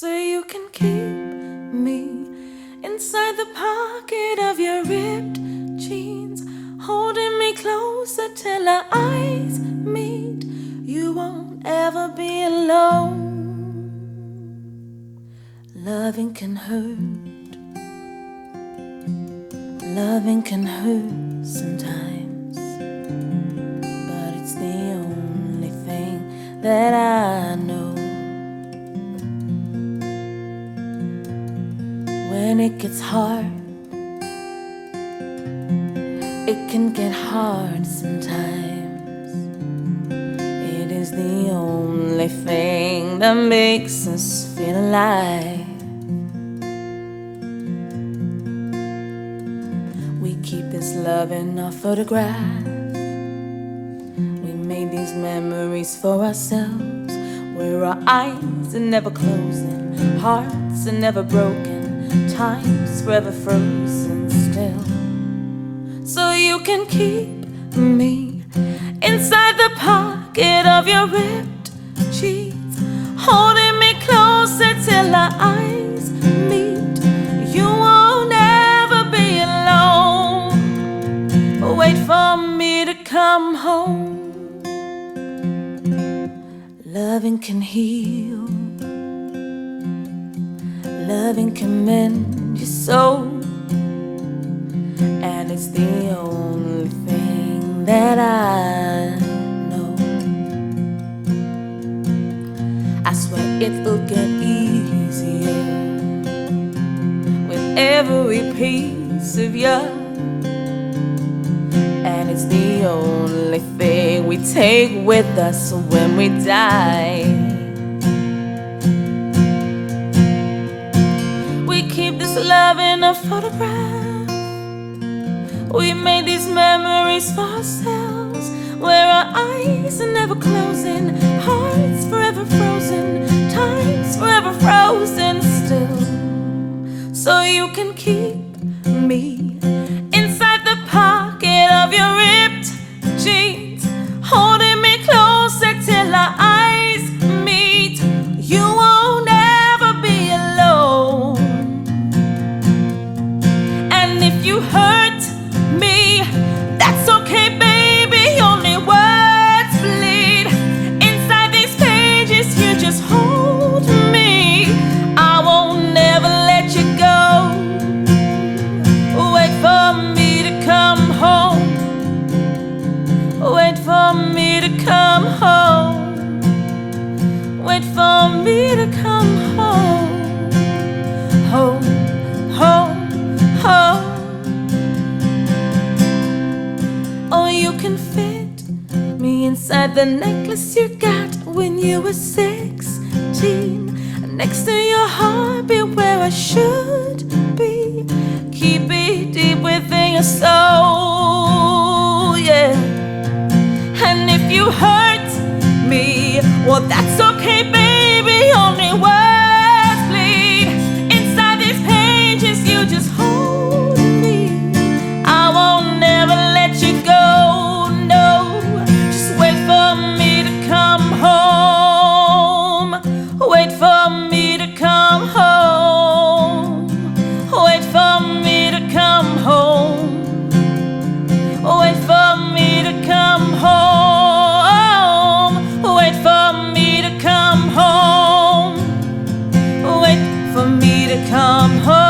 so you can keep me inside the pocket of your ripped jeans, holding me closer till our eyes meet. You won't ever be alone. Loving can hurt. Loving can hurt sometimes, but it's the only thing that I When it gets hard, it can get hard sometimes. It is the only thing that makes us feel alive. We keep this love in our photograph. We made these memories for ourselves, where our eyes are never closing, hearts are never broken, time's forever frozen still. So you can keep me inside the pocket of your ripped jeans, holding me closer till our eyes meet. You won't ever be alone. Wait for me to come home. Loving can heal. Loving can mend your soul. And it's the only thing that I know. I swear it'll get easier with every piece of you. And it's the only thing we take with us when we die. A photograph. We made these memories for ourselves, where our eyes are never closing, hearts forever frozen, time's forever frozen still. So you can keep me you hurt me, that's okay, baby. Only words bleed inside these pages. You just hold me. I won't never let you go. Wait for me to come home. Wait for me to come home. Wait for me to come you can fit me inside the necklace you got when you were 16. Next to your heart, be where I should be. Keep it deep within your soul, yeah. And if you hurt me, well, that's okay, come home.